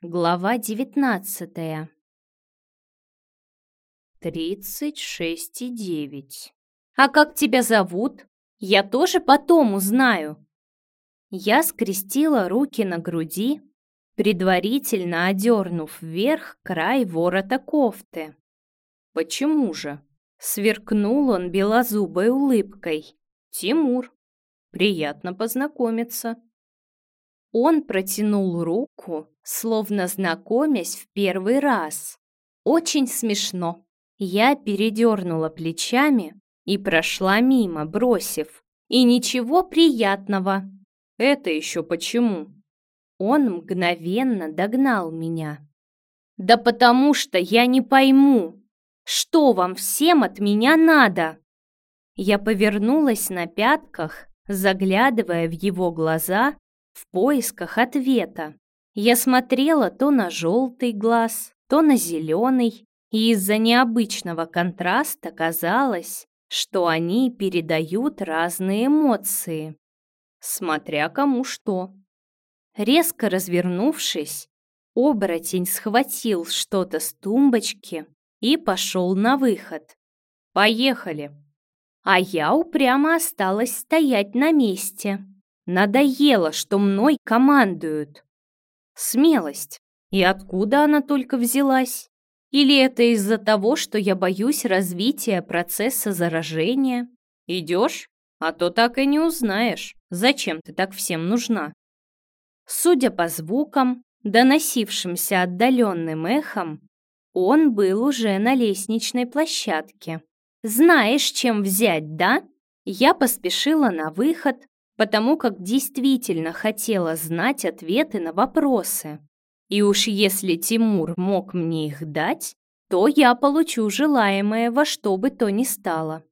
Глава девятнадцатая. Тридцать шесть и девять. А как тебя зовут? Я тоже потом узнаю. Я скрестила руки на груди, предварительно одернув вверх край ворота кофты. Почему же? Сверкнул он белозубой улыбкой. Тимур. Приятно познакомиться. Он протянул руку, словно знакомясь в первый раз. Очень смешно. Я передернула плечами и прошла мимо, бросив. И ничего приятного. Это еще почему? Он мгновенно догнал меня. Да потому что я не пойму, что вам всем от меня надо. Я повернулась на пятках, заглядывая в его глаза в поисках ответа. Я смотрела то на желтый глаз, то на зеленый, и из-за необычного контраста казалось, что они передают разные эмоции, смотря кому что. Резко развернувшись, оборотень схватил что-то с тумбочки и пошел на выход. «Поехали!» А я упрямо осталась стоять на месте. Надоело, что мной командуют. Смелость. И откуда она только взялась? Или это из-за того, что я боюсь развития процесса заражения? Идешь? А то так и не узнаешь, зачем ты так всем нужна. Судя по звукам, доносившимся отдаленным эхом, он был уже на лестничной площадке. «Знаешь, чем взять, да?» Я поспешила на выход, потому как действительно хотела знать ответы на вопросы. И уж если Тимур мог мне их дать, то я получу желаемое во что бы то ни стало.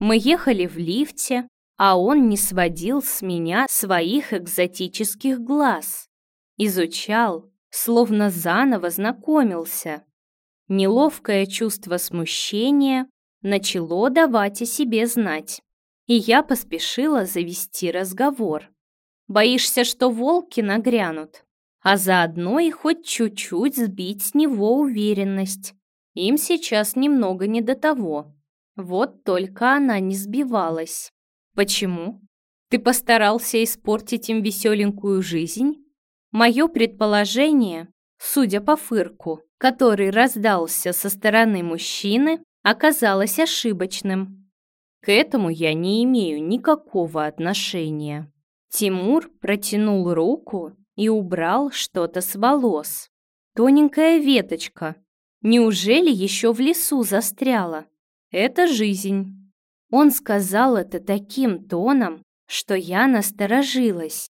Мы ехали в лифте, а он не сводил с меня своих экзотических глаз. Изучал, словно заново знакомился. Неловкое чувство смущения начало давать о себе знать и я поспешила завести разговор. «Боишься, что волки нагрянут?» А заодно и хоть чуть-чуть сбить с него уверенность. Им сейчас немного не до того. Вот только она не сбивалась. «Почему? Ты постарался испортить им веселенькую жизнь?» Мое предположение, судя по фырку, который раздался со стороны мужчины, оказалось ошибочным. К этому я не имею никакого отношения. Тимур протянул руку и убрал что-то с волос. Тоненькая веточка. Неужели еще в лесу застряла? Это жизнь. Он сказал это таким тоном, что я насторожилась.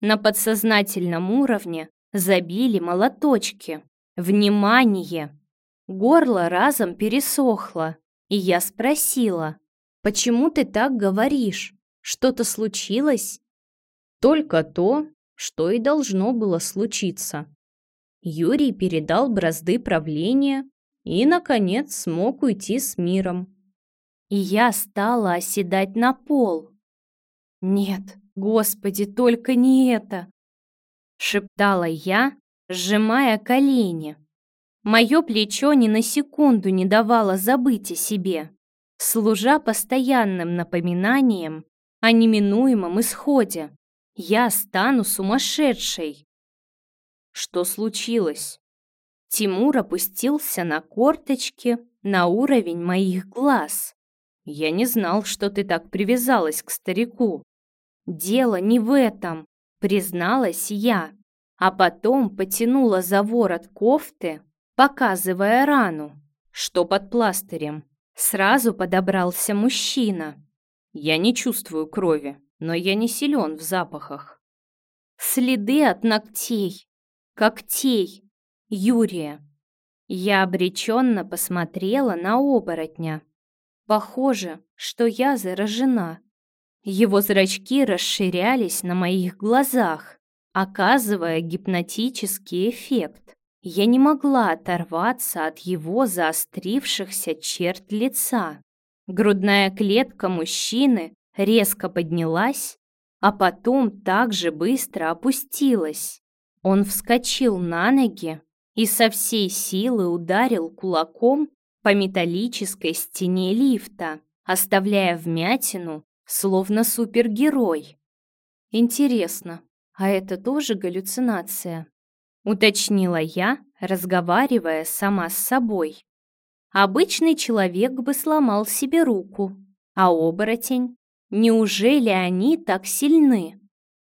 На подсознательном уровне забили молоточки. Внимание! Горло разом пересохло, и я спросила, Почему ты так говоришь? Что-то случилось? Только то, что и должно было случиться. Юрий передал бразды правления и, наконец, смог уйти с миром. И я стала оседать на пол. «Нет, Господи, только не это!» Шептала я, сжимая колени. Мое плечо ни на секунду не давало забыть о себе служа постоянным напоминанием о неминуемом исходе. Я стану сумасшедшей. Что случилось? Тимур опустился на корточки на уровень моих глаз. Я не знал, что ты так привязалась к старику. Дело не в этом, призналась я, а потом потянула за ворот кофты, показывая рану, что под пластырем. Сразу подобрался мужчина. Я не чувствую крови, но я не силен в запахах. Следы от ногтей, когтей, Юрия. Я обреченно посмотрела на оборотня. Похоже, что я заражена. Его зрачки расширялись на моих глазах, оказывая гипнотический эффект. Я не могла оторваться от его заострившихся черт лица. Грудная клетка мужчины резко поднялась, а потом так же быстро опустилась. Он вскочил на ноги и со всей силы ударил кулаком по металлической стене лифта, оставляя вмятину, словно супергерой. Интересно, а это тоже галлюцинация? Уточнила я, разговаривая сама с собой. Обычный человек бы сломал себе руку, а оборотень? Неужели они так сильны?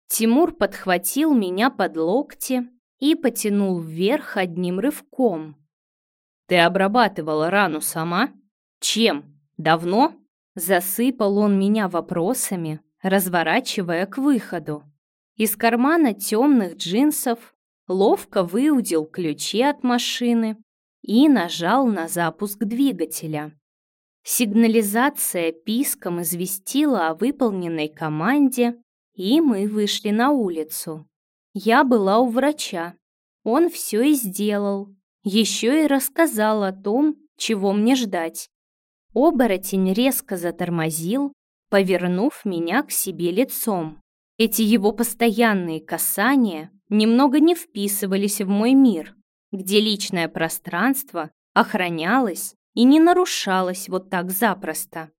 Тимур подхватил меня под локти и потянул вверх одним рывком. «Ты обрабатывала рану сама? Чем? Давно?» Засыпал он меня вопросами, разворачивая к выходу. Из кармана темных джинсов ловко выудил ключи от машины и нажал на запуск двигателя. Сигнализация писком известила о выполненной команде, и мы вышли на улицу. Я была у врача. Он все и сделал. Еще и рассказал о том, чего мне ждать. Оборотень резко затормозил, повернув меня к себе лицом. Эти его постоянные касания немного не вписывались в мой мир, где личное пространство охранялось и не нарушалось вот так запросто.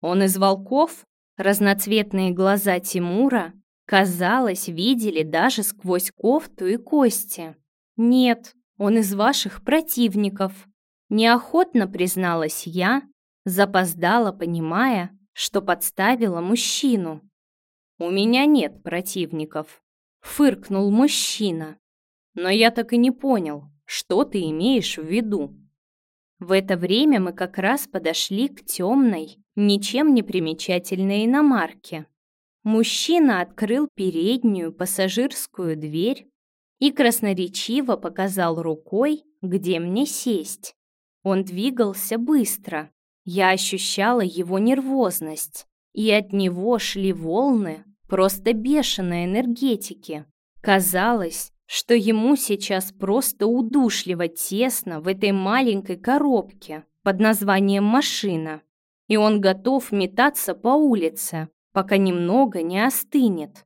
Он из волков, разноцветные глаза Тимура, казалось, видели даже сквозь кофту и кости. Нет, он из ваших противников. Неохотно призналась я, запоздала, понимая, что подставила мужчину. «У меня нет противников», — фыркнул мужчина. «Но я так и не понял, что ты имеешь в виду?» В это время мы как раз подошли к темной, ничем не примечательной иномарке. Мужчина открыл переднюю пассажирскую дверь и красноречиво показал рукой, где мне сесть. Он двигался быстро. Я ощущала его нервозность, и от него шли волны просто бешеной энергетики. Казалось, что ему сейчас просто удушливо тесно в этой маленькой коробке под названием «машина», и он готов метаться по улице, пока немного не остынет.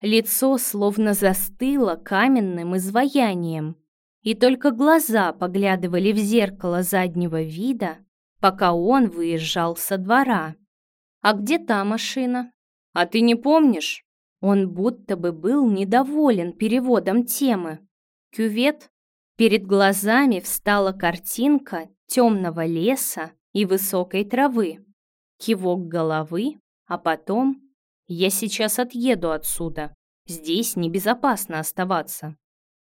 Лицо словно застыло каменным изваянием, и только глаза поглядывали в зеркало заднего вида, пока он выезжал со двора. «А где та машина?» «А ты не помнишь?» Он будто бы был недоволен переводом темы. Кювет. Перед глазами встала картинка темного леса и высокой травы. Кивок головы, а потом «Я сейчас отъеду отсюда. Здесь небезопасно оставаться.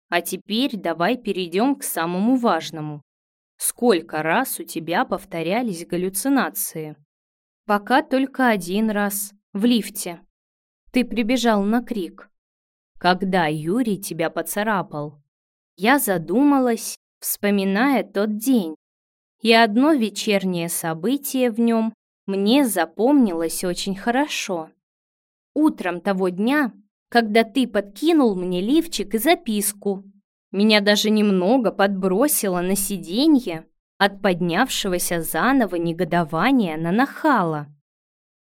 А теперь давай перейдем к самому важному. Сколько раз у тебя повторялись галлюцинации?» «Пока только один раз, в лифте», ты прибежал на крик. Когда Юрий тебя поцарапал? Я задумалась, вспоминая тот день. И одно вечернее событие в нем мне запомнилось очень хорошо. Утром того дня, когда ты подкинул мне лифчик и записку, меня даже немного подбросило на сиденье от поднявшегося заново негодования на нахала.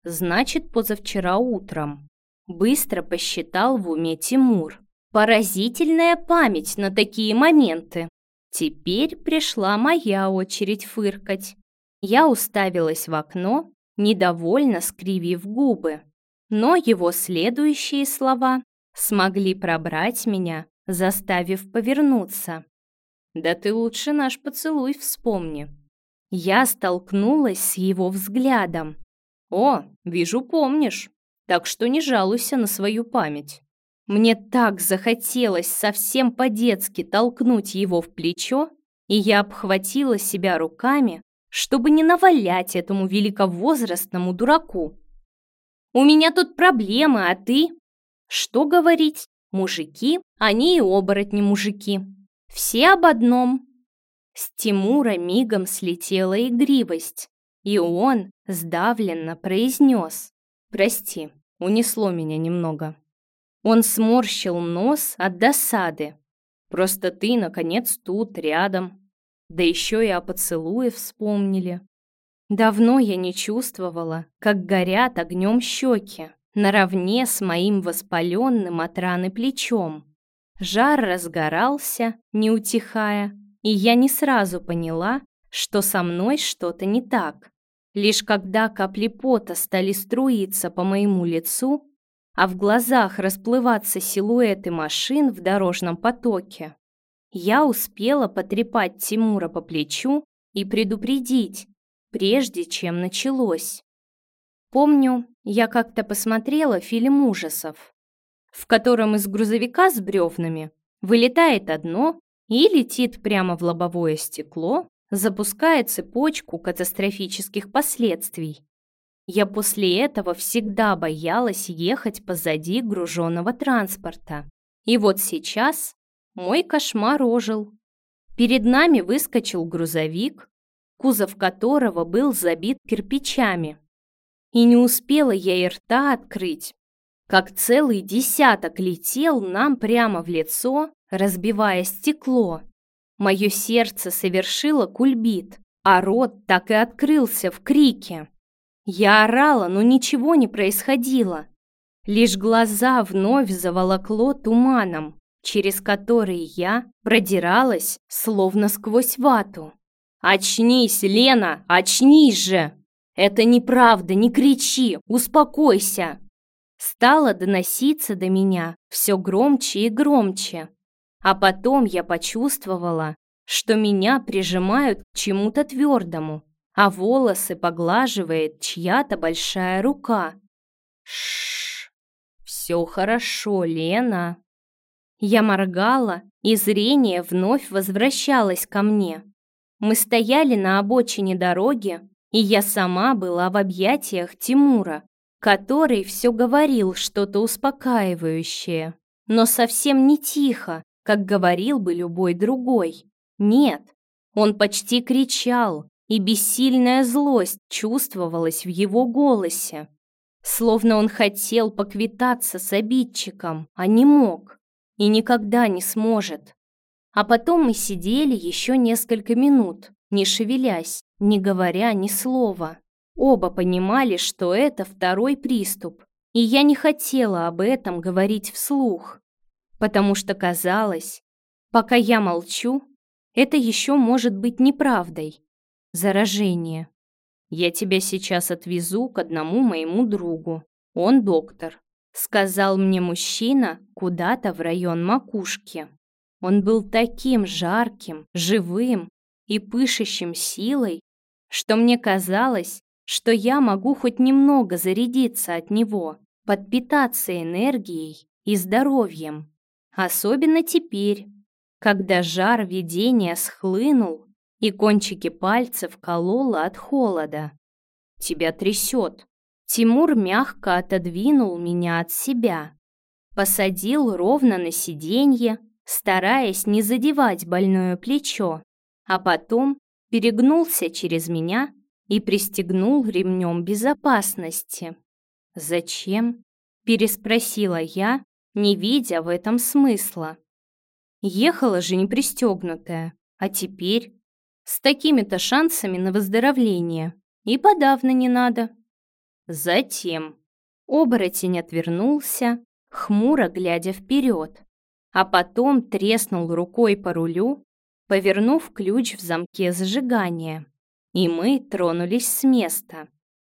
Значит, позавчера утром. Быстро посчитал в уме Тимур. Поразительная память на такие моменты. Теперь пришла моя очередь фыркать. Я уставилась в окно, недовольно скривив губы. Но его следующие слова смогли пробрать меня, заставив повернуться. «Да ты лучше наш поцелуй вспомни». Я столкнулась с его взглядом. «О, вижу, помнишь так что не жалуйся на свою память. Мне так захотелось совсем по-детски толкнуть его в плечо, и я обхватила себя руками, чтобы не навалять этому великовозрастному дураку. «У меня тут проблемы, а ты?» Что говорить? Мужики, они и оборотни мужики. Все об одном. С Тимура мигом слетела игривость, и он сдавленно произнес. Прости, унесло меня немного. Он сморщил нос от досады. Просто ты, наконец, тут, рядом. Да еще и о поцелуе вспомнили. Давно я не чувствовала, как горят огнем щеки, наравне с моим воспаленным от раны плечом. Жар разгорался, не утихая, и я не сразу поняла, что со мной что-то не так. Лишь когда капли пота стали струиться по моему лицу, а в глазах расплываться силуэты машин в дорожном потоке, я успела потрепать Тимура по плечу и предупредить, прежде чем началось. Помню, я как-то посмотрела фильм ужасов, в котором из грузовика с бревнами вылетает одно и летит прямо в лобовое стекло, запуская цепочку катастрофических последствий. Я после этого всегда боялась ехать позади груженного транспорта. И вот сейчас мой кошмар ожил. Перед нами выскочил грузовик, кузов которого был забит кирпичами. И не успела я и рта открыть, как целый десяток летел нам прямо в лицо, разбивая стекло. Мое сердце совершило кульбит, а рот так и открылся в крике. Я орала, но ничего не происходило. Лишь глаза вновь заволокло туманом, через который я продиралась, словно сквозь вату. «Очнись, Лена, очнись же!» «Это неправда, не кричи, успокойся!» Стало доноситься до меня все громче и громче. А потом я почувствовала, что меня прижимают к чему-то твердому, а волосы поглаживает чья-то большая рука. Шш, все хорошо, Лена. Я моргала, и зрение вновь возвращалось ко мне. Мы стояли на обочине дороги, и я сама была в объятиях Тимура, который все говорил что-то успокаивающее, но совсем не тихо, как говорил бы любой другой. Нет, он почти кричал, и бессильная злость чувствовалась в его голосе. Словно он хотел поквитаться с обидчиком, а не мог и никогда не сможет. А потом мы сидели еще несколько минут, не шевелясь, не говоря ни слова. Оба понимали, что это второй приступ, и я не хотела об этом говорить вслух, потому что казалось, пока я молчу, это еще может быть неправдой. Заражение. Я тебя сейчас отвезу к одному моему другу. Он доктор. Сказал мне мужчина куда-то в район макушки. Он был таким жарким, живым и пышущим силой, что мне казалось, что я могу хоть немного зарядиться от него, подпитаться энергией и здоровьем. Особенно теперь, когда жар видения схлынул и кончики пальцев кололо от холода. «Тебя трясет!» Тимур мягко отодвинул меня от себя, посадил ровно на сиденье, стараясь не задевать больное плечо, а потом перегнулся через меня и пристегнул ремнем безопасности. «Зачем?» – переспросила я, не видя в этом смысла. Ехала же не пристегнутая, а теперь с такими-то шансами на выздоровление и подавно не надо. Затем оборотень отвернулся, хмуро глядя вперед, а потом треснул рукой по рулю, повернув ключ в замке зажигания, и мы тронулись с места.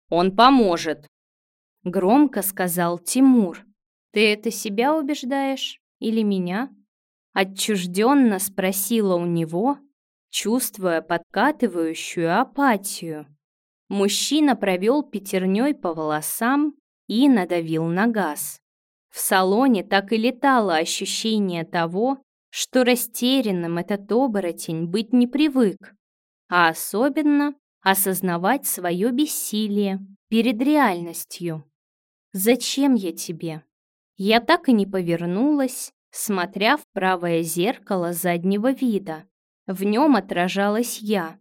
«Он поможет!» — громко сказал Тимур. «Ты это себя убеждаешь или меня?» Отчужденно спросила у него, чувствуя подкатывающую апатию. Мужчина провел пятерней по волосам и надавил на газ. В салоне так и летало ощущение того, что растерянным этот оборотень быть не привык, а особенно осознавать свое бессилие перед реальностью. «Зачем я тебе?» Я так и не повернулась, смотря в правое зеркало заднего вида. В нем отражалась я,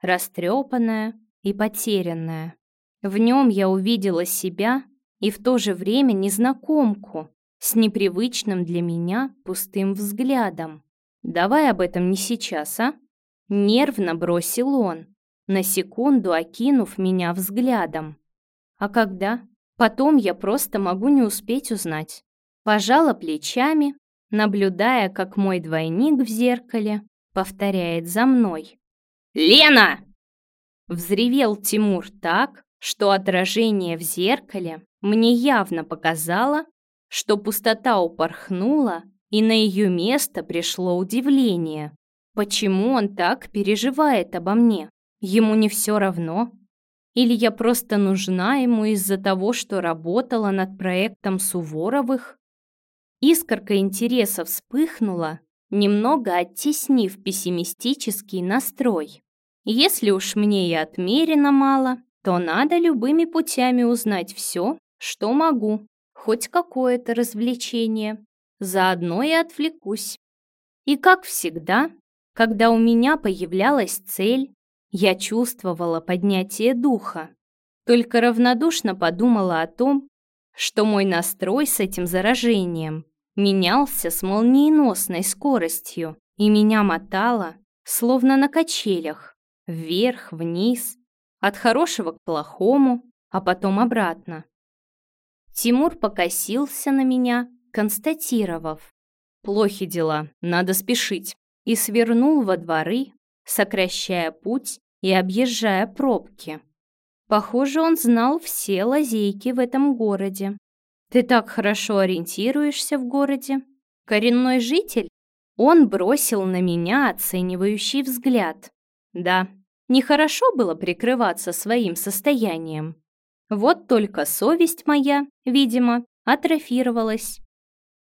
растрепанная и потерянная. В нем я увидела себя и в то же время незнакомку, с непривычным для меня пустым взглядом. «Давай об этом не сейчас, а?» Нервно бросил он, на секунду окинув меня взглядом. «А когда? Потом я просто могу не успеть узнать». Пожала плечами наблюдая, как мой двойник в зеркале повторяет за мной. «Лена!» Взревел Тимур так, что отражение в зеркале мне явно показало, что пустота упорхнула, и на ее место пришло удивление. Почему он так переживает обо мне? Ему не все равно? Или я просто нужна ему из-за того, что работала над проектом Суворовых? Искорка интереса вспыхнула, немного оттеснив пессимистический настрой. Если уж мне и отмерено мало, то надо любыми путями узнать все, что могу, хоть какое-то развлечение. Заодно и отвлекусь. И как всегда, когда у меня появлялась цель, я чувствовала поднятие духа. Только равнодушно подумала о том, что мой настрой с этим заражением менялся с молниеносной скоростью, и меня мотало, словно на качелях, вверх, вниз, от хорошего к плохому, а потом обратно. Тимур покосился на меня, констатировав. «Плохи дела, надо спешить», и свернул во дворы, сокращая путь и объезжая пробки. Похоже, он знал все лазейки в этом городе. Ты так хорошо ориентируешься в городе. Коренной житель? Он бросил на меня оценивающий взгляд. Да, нехорошо было прикрываться своим состоянием. Вот только совесть моя, видимо, атрофировалась.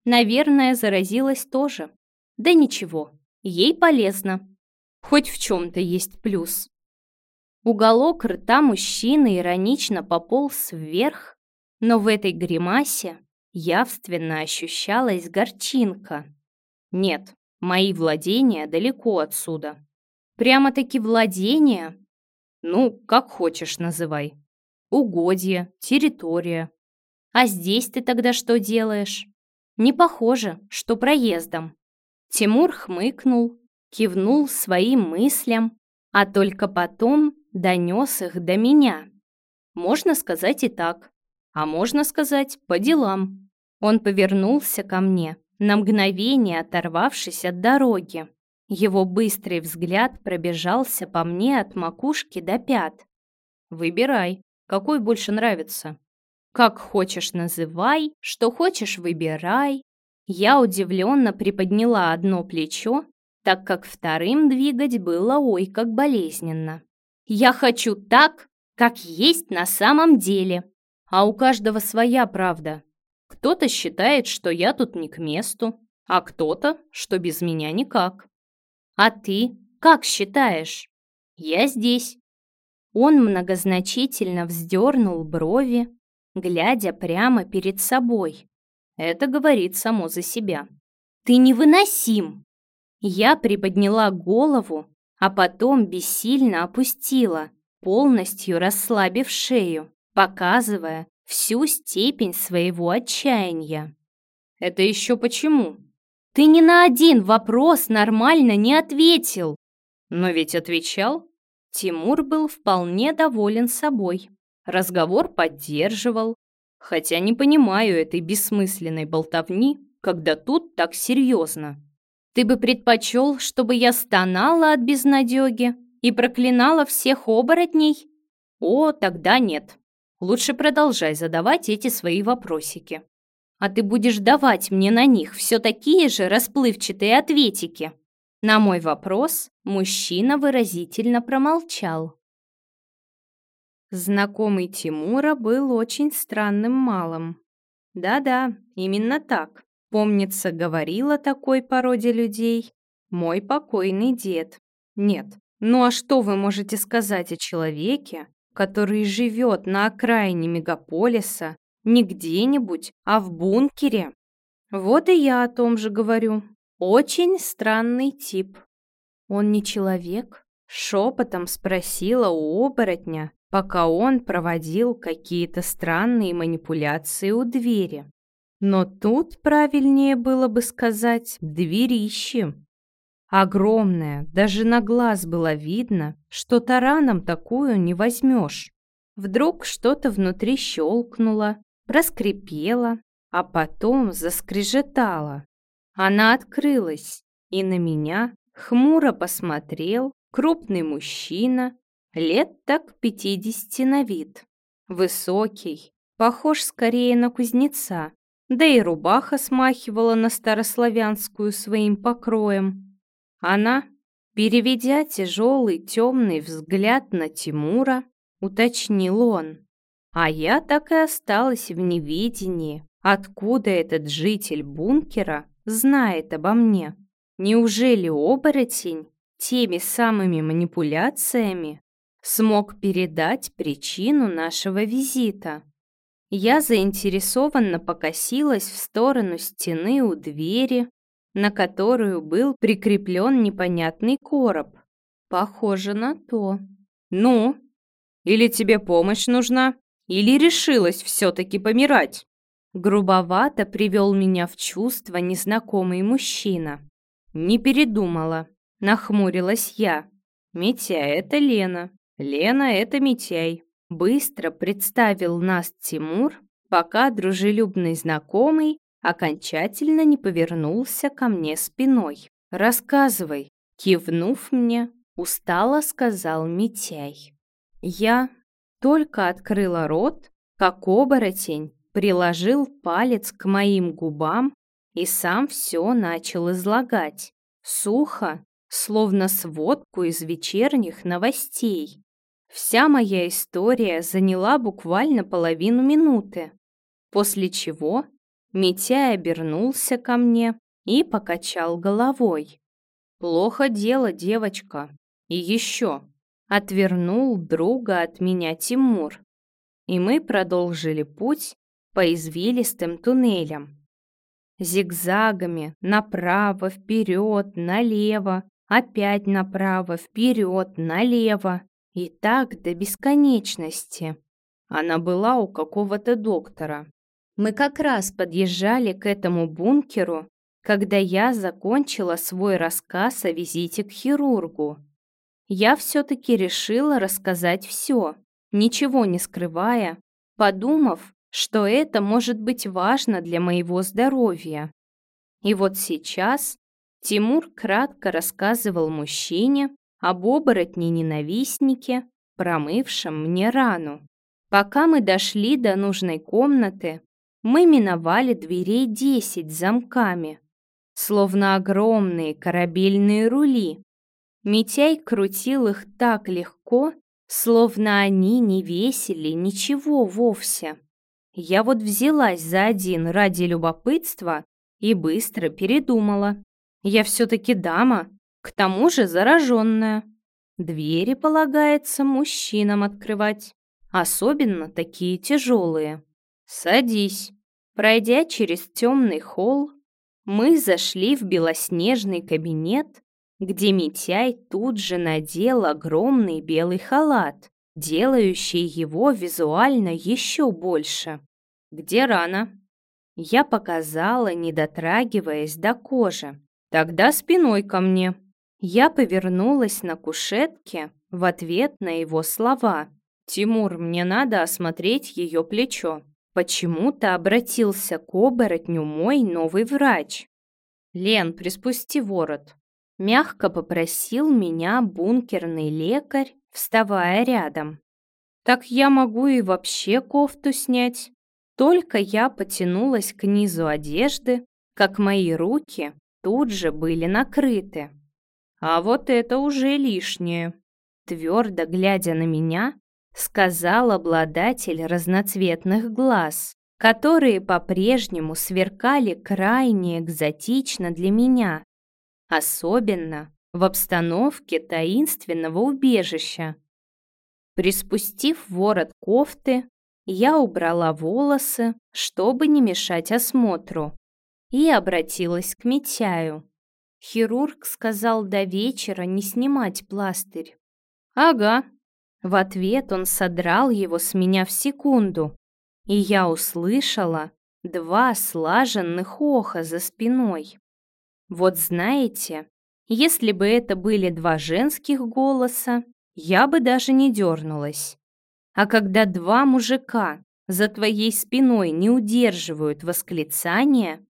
Наверное, заразилась тоже. Да ничего, ей полезно. Хоть в чем-то есть плюс. Уголок рта мужчины иронично пополз вверх, но в этой гримасе явственно ощущалась горчинка. Нет, мои владения далеко отсюда. Прямо-таки владения? Ну, как хочешь называй. Угодье, территория. А здесь ты тогда что делаешь? Не похоже, что проездом. Тимур хмыкнул, кивнул своим мыслям, а только потом донес их до меня. Можно сказать и так, а можно сказать по делам. Он повернулся ко мне, на мгновение оторвавшись от дороги. Его быстрый взгляд пробежался по мне от макушки до пят. «Выбирай, какой больше нравится?» «Как хочешь называй, что хочешь выбирай». Я удивленно приподняла одно плечо, так как вторым двигать было ой как болезненно. «Я хочу так, как есть на самом деле». А у каждого своя правда. Кто-то считает, что я тут не к месту, а кто-то, что без меня никак. А ты как считаешь? Я здесь. Он многозначительно вздернул брови, глядя прямо перед собой. Это говорит само за себя. Ты невыносим. Я приподняла голову, а потом бессильно опустила, полностью расслабив шею, показывая всю степень своего отчаяния. «Это еще почему?» «Ты ни на один вопрос нормально не ответил!» «Но ведь отвечал!» Тимур был вполне доволен собой. Разговор поддерживал. Хотя не понимаю этой бессмысленной болтовни, когда тут так серьезно. Ты бы предпочел, чтобы я стонала от безнадеги и проклинала всех оборотней? О, тогда нет. Лучше продолжай задавать эти свои вопросики. А ты будешь давать мне на них все такие же расплывчатые ответики. На мой вопрос мужчина выразительно промолчал. Знакомый Тимура был очень странным малым. Да-да, именно так. Помнится, говорила такой породе людей мой покойный дед. Нет, ну а что вы можете сказать о человеке, который живет на окраине мегаполиса, не где-нибудь, а в бункере? Вот и я о том же говорю. Очень странный тип. Он не человек? Шепотом спросила у оборотня, пока он проводил какие-то странные манипуляции у двери. Но тут правильнее было бы сказать «дверище». Огромная, даже на глаз было видно, что тараном такую не возьмешь. Вдруг что-то внутри щелкнуло, проскрипело, а потом заскрежетало. Она открылась, и на меня хмуро посмотрел крупный мужчина, лет так пятидесяти на вид. Высокий, похож скорее на кузнеца, да и рубаха смахивала на старославянскую своим покроем. Она, переведя тяжелый темный взгляд на Тимура, уточнил он. А я так и осталась в неведении, откуда этот житель бункера знает обо мне. Неужели оборотень теми самыми манипуляциями смог передать причину нашего визита? Я заинтересованно покосилась в сторону стены у двери, на которую был прикреплен непонятный короб. Похоже на то. «Ну, или тебе помощь нужна, или решилась все-таки помирать?» Грубовато привел меня в чувство незнакомый мужчина. Не передумала, нахмурилась я. Митяй — это Лена, Лена — это Митяй. Быстро представил нас Тимур, пока дружелюбный знакомый окончательно не повернулся ко мне спиной. «Рассказывай», — кивнув мне, устало сказал Митяй. Я только открыла рот, как оборотень приложил палец к моим губам и сам все начал излагать. Сухо, словно сводку из вечерних новостей. Вся моя история заняла буквально половину минуты, после чего Митяй обернулся ко мне и покачал головой. «Плохо дело, девочка. И еще». Отвернул друга от меня Тимур. И мы продолжили путь по извилистым туннелям. Зигзагами направо, вперед, налево, опять направо, вперед, налево. И так до бесконечности. Она была у какого-то доктора. Мы как раз подъезжали к этому бункеру, когда я закончила свой рассказ о визите к хирургу. Я все-таки решила рассказать все, ничего не скрывая, подумав, что это может быть важно для моего здоровья. И вот сейчас Тимур кратко рассказывал мужчине, об оборотне-ненавистнике, промывшем мне рану. Пока мы дошли до нужной комнаты, мы миновали дверей десять замками, словно огромные корабельные рули. Митяй крутил их так легко, словно они не весили ничего вовсе. Я вот взялась за один ради любопытства и быстро передумала. Я все-таки дама, к тому же зараженная. Двери полагается мужчинам открывать, особенно такие тяжелые. Садись. Пройдя через темный холл, мы зашли в белоснежный кабинет, где Митяй тут же надел огромный белый халат, делающий его визуально еще больше. «Где рана?» Я показала, не дотрагиваясь до кожи. «Тогда спиной ко мне», я повернулась на кушетке в ответ на его слова. «Тимур, мне надо осмотреть ее плечо». Почему-то обратился к оборотню мой новый врач. «Лен, приспусти ворот». Мягко попросил меня бункерный лекарь, вставая рядом. «Так я могу и вообще кофту снять». Только я потянулась к низу одежды, как мои руки тут же были накрыты. А вот это уже лишнее. Твердо глядя на меня, сказал обладатель разноцветных глаз, которые по-прежнему сверкали крайне экзотично для меня, особенно в обстановке таинственного убежища. Приспустив ворот кофты, я убрала волосы, чтобы не мешать осмотру, и обратилась к Митяю. Хирург сказал до вечера не снимать пластырь. «Ага». В ответ он содрал его с меня в секунду, и я услышала два слаженных оха за спиной. Вот знаете, если бы это были два женских голоса, я бы даже не дернулась. А когда два мужика за твоей спиной не удерживают восклицания,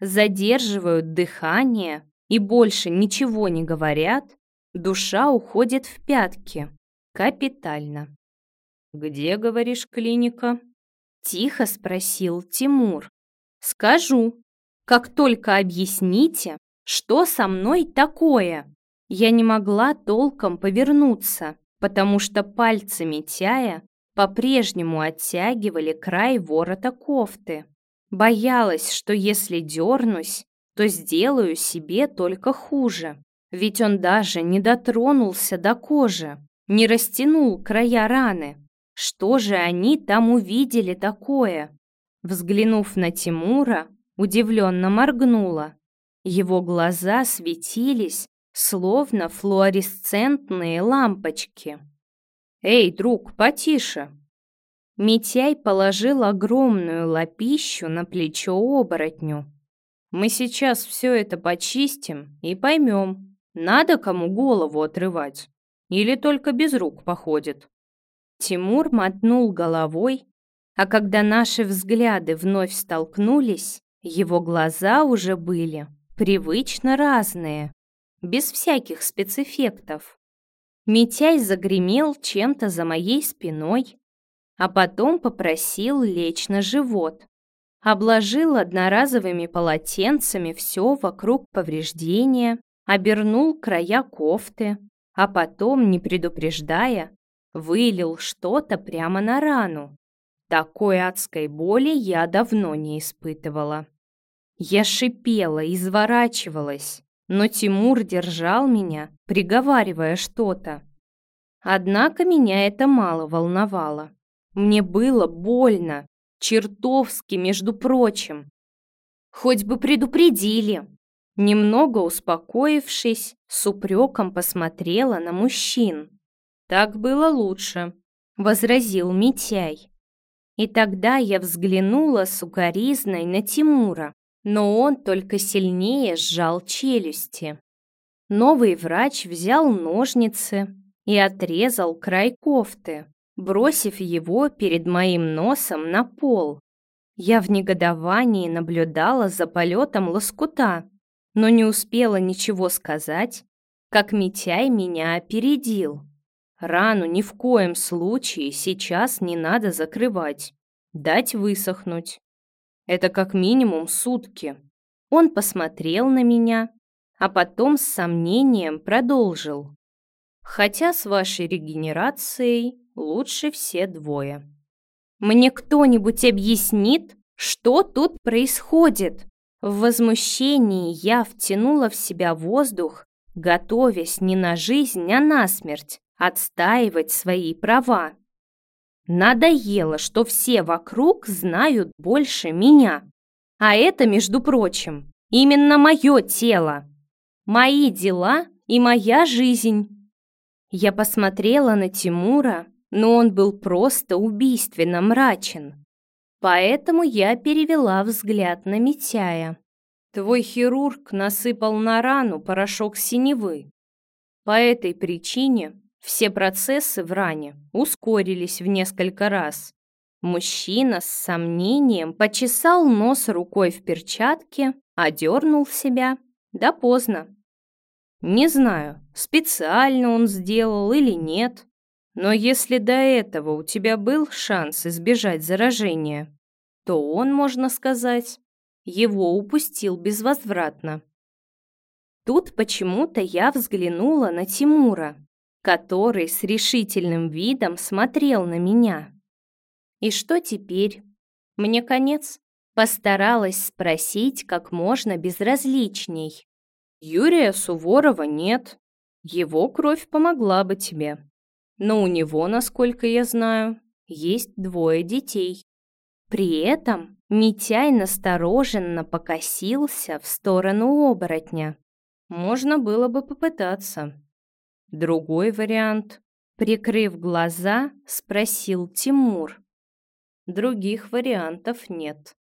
задерживают дыхание и больше ничего не говорят, душа уходит в пятки. Капитально. «Где, говоришь, клиника?» Тихо спросил Тимур. «Скажу, как только объясните, что со мной такое». Я не могла толком повернуться, потому что пальцы Митяя по-прежнему оттягивали край ворота кофты. Боялась, что если дернусь, то сделаю себе только хуже. Ведь он даже не дотронулся до кожи, не растянул края раны. Что же они там увидели такое? Взглянув на Тимура, удивленно моргнула. Его глаза светились, словно флуоресцентные лампочки. «Эй, друг, потише!» Митяй положил огромную лапищу на плечо оборотню. «Мы сейчас все это почистим и поймем, надо кому голову отрывать или только без рук походит». Тимур мотнул головой, а когда наши взгляды вновь столкнулись, его глаза уже были привычно разные без всяких спецэффектов. Митяй загремел чем-то за моей спиной, а потом попросил лечь на живот. Обложил одноразовыми полотенцами все вокруг повреждения, обернул края кофты, а потом, не предупреждая, вылил что-то прямо на рану. Такой адской боли я давно не испытывала. Я шипела, изворачивалась, но Тимур держал меня, приговаривая что-то. Однако меня это мало волновало. Мне было больно, чертовски, между прочим. Хоть бы предупредили. Немного успокоившись, с упреком посмотрела на мужчин. «Так было лучше», — возразил Митяй. И тогда я взглянула с укоризной на Тимура, но он только сильнее сжал челюсти. Новый врач взял ножницы и отрезал край кофты, бросив его перед моим носом на пол. Я в негодовании наблюдала за полетом лоскута, но не успела ничего сказать, как Митяй меня опередил. Рану ни в коем случае сейчас не надо закрывать, дать высохнуть. Это как минимум сутки. Он посмотрел на меня, а потом с сомнением продолжил. Хотя с вашей регенерацией лучше все двое. Мне кто-нибудь объяснит, что тут происходит? В возмущении я втянула в себя воздух, готовясь не на жизнь, а на смерть отстаивать свои права. Надоело, что все вокруг знают больше меня. А это, между прочим, именно мое тело. Мои дела и моя жизнь. Я посмотрела на Тимура, но он был просто убийственно мрачен. Поэтому я перевела взгляд на Митяя. Твой хирург насыпал на рану порошок синевы. По этой причине все процессы в ране ускорились в несколько раз. Мужчина с сомнением почесал нос рукой в перчатке, одернул себя. Да поздно. Не знаю, специально он сделал или нет, но если до этого у тебя был шанс избежать заражения, то он, можно сказать, его упустил безвозвратно. Тут почему-то я взглянула на Тимура, который с решительным видом смотрел на меня. «И что теперь? Мне конец?» Постаралась спросить как можно безразличней. «Юрия Суворова нет. Его кровь помогла бы тебе. Но у него, насколько я знаю, есть двое детей». При этом Митяй настороженно покосился в сторону оборотня. Можно было бы попытаться. Другой вариант, прикрыв глаза, спросил Тимур. Других вариантов нет.